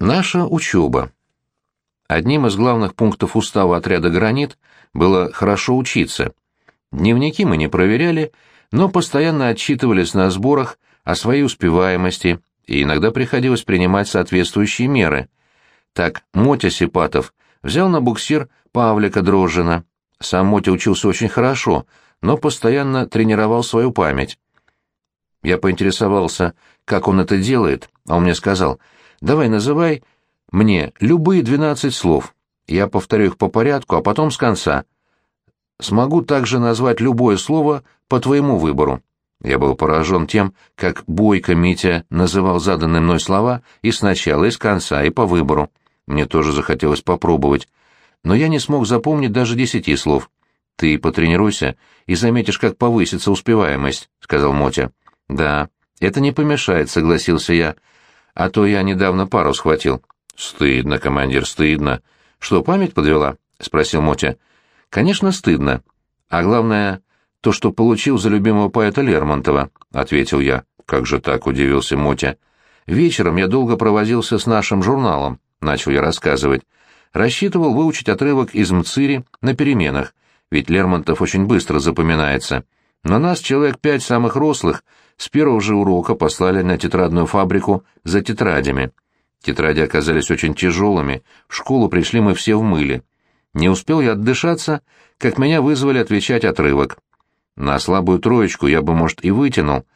Наша учеба. Одним из главных пунктов устава отряда «Гранит» было хорошо учиться. Дневники мы не проверяли, но постоянно отчитывались на сборах о своей успеваемости, и иногда приходилось принимать соответствующие меры. Так Мотя Сипатов взял на буксир Павлика Дрожжина. Сам Мотя учился очень хорошо, но постоянно тренировал свою память. Я поинтересовался, как он это делает, а он мне сказал, «Давай называй мне любые двенадцать слов. Я повторю их по порядку, а потом с конца. Смогу также назвать любое слово по твоему выбору». Я был поражен тем, как бойко Митя называл заданные мной слова и сначала, и с конца, и по выбору. Мне тоже захотелось попробовать. Но я не смог запомнить даже десяти слов. «Ты потренируйся и заметишь, как повысится успеваемость», — сказал Мотя. «Да, это не помешает», — согласился я. «А то я недавно пару схватил». «Стыдно, командир, стыдно». «Что, память подвела?» — спросил Мотя. «Конечно, стыдно. А главное, то, что получил за любимого поэта Лермонтова», — ответил я. «Как же так?» — удивился Мотя. «Вечером я долго провозился с нашим журналом», — начал я рассказывать. «Рассчитывал выучить отрывок из Мцири на переменах, ведь Лермонтов очень быстро запоминается. Но нас, человек пять самых рослых, с первого же урока послали на тетрадную фабрику за тетрадями. Тетради оказались очень тяжелыми, в школу пришли мы все в мыле. Не успел я отдышаться, как меня вызвали отвечать отрывок. На слабую троечку я бы, может, и вытянул,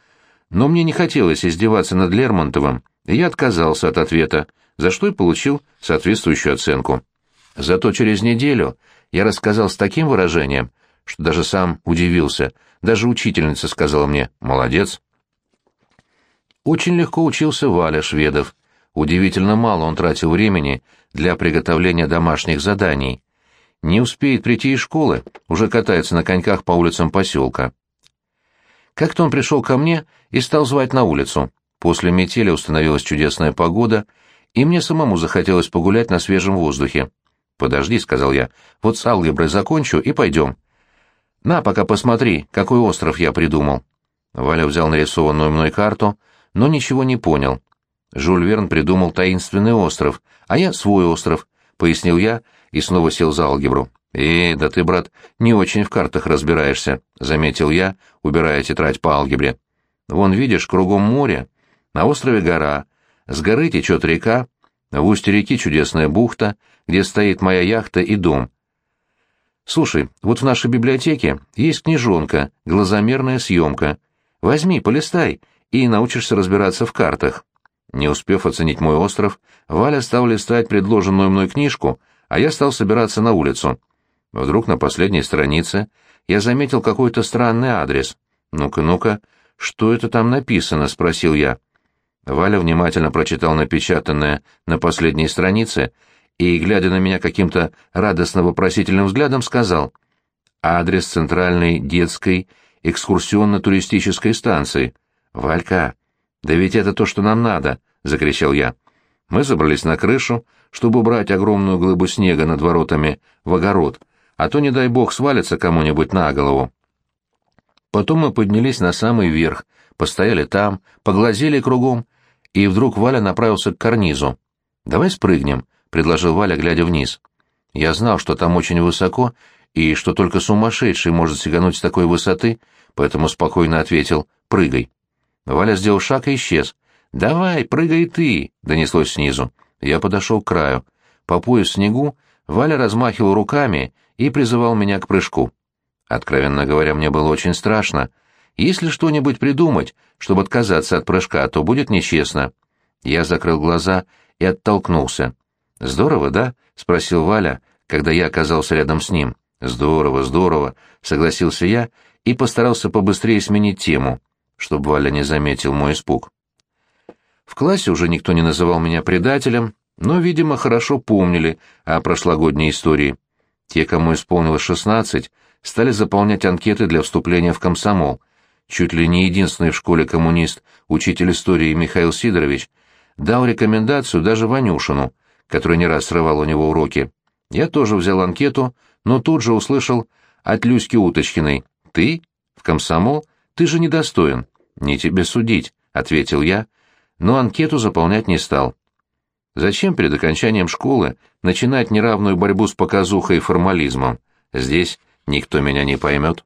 но мне не хотелось издеваться над Лермонтовым, и я отказался от ответа, за что и получил соответствующую оценку. Зато через неделю я рассказал с таким выражением, что даже сам удивился, даже учительница сказала мне «молодец». Очень легко учился Валя Шведов. Удивительно мало он тратил времени для приготовления домашних заданий. Не успеет прийти из школы, уже катается на коньках по улицам поселка. Как-то он пришел ко мне и стал звать на улицу. После метели установилась чудесная погода, и мне самому захотелось погулять на свежем воздухе. «Подожди», — сказал я, — «вот с алгеброй закончу и пойдем». «На, пока посмотри, какой остров я придумал». Валя взял нарисованную мной карту — но ничего не понял. Жюль Верн придумал таинственный остров, а я свой остров, пояснил я и снова сел за алгебру. «Э, да ты, брат, не очень в картах разбираешься», — заметил я, убирая тетрадь по алгебре. «Вон, видишь, кругом море, на острове гора, с горы течет река, в устье реки чудесная бухта, где стоит моя яхта и дом. Слушай, вот в нашей библиотеке есть книжонка, глазомерная съемка. Возьми, полистай, и научишься разбираться в картах. Не успев оценить мой остров, Валя стал листать предложенную мной книжку, а я стал собираться на улицу. Вдруг на последней странице я заметил какой-то странный адрес. «Ну-ка, ну-ка, что это там написано?» — спросил я. Валя внимательно прочитал напечатанное на последней странице и, глядя на меня каким-то радостно-вопросительным взглядом, сказал «Адрес центральной детской экскурсионно-туристической станции. «Валька, да ведь это то, что нам надо!» — закричал я. Мы забрались на крышу, чтобы убрать огромную глыбу снега над воротами в огород, а то, не дай бог, свалится кому-нибудь на голову. Потом мы поднялись на самый верх, постояли там, поглазели кругом, и вдруг Валя направился к карнизу. «Давай спрыгнем», — предложил Валя, глядя вниз. Я знал, что там очень высоко, и что только сумасшедший может сигануть с такой высоты, поэтому спокойно ответил «прыгай». Валя сделал шаг и исчез. «Давай, прыгай ты!» — донеслось снизу. Я подошел к краю. По пояс снегу Валя размахивал руками и призывал меня к прыжку. Откровенно говоря, мне было очень страшно. Если что-нибудь придумать, чтобы отказаться от прыжка, то будет нечестно. Я закрыл глаза и оттолкнулся. «Здорово, да?» — спросил Валя, когда я оказался рядом с ним. «Здорово, здорово», — согласился я и постарался побыстрее сменить тему чтобы Валя не заметил мой испуг. В классе уже никто не называл меня предателем, но, видимо, хорошо помнили о прошлогодней истории. Те, кому исполнилось шестнадцать, стали заполнять анкеты для вступления в комсомол. Чуть ли не единственный в школе коммунист, учитель истории Михаил Сидорович, дал рекомендацию даже Ванюшину, который не раз срывал у него уроки. Я тоже взял анкету, но тут же услышал от Люськи Уточкиной «Ты? В комсомол? Ты же недостоин». «Не тебе судить», — ответил я, но анкету заполнять не стал. Зачем перед окончанием школы начинать неравную борьбу с показухой и формализмом? Здесь никто меня не поймет.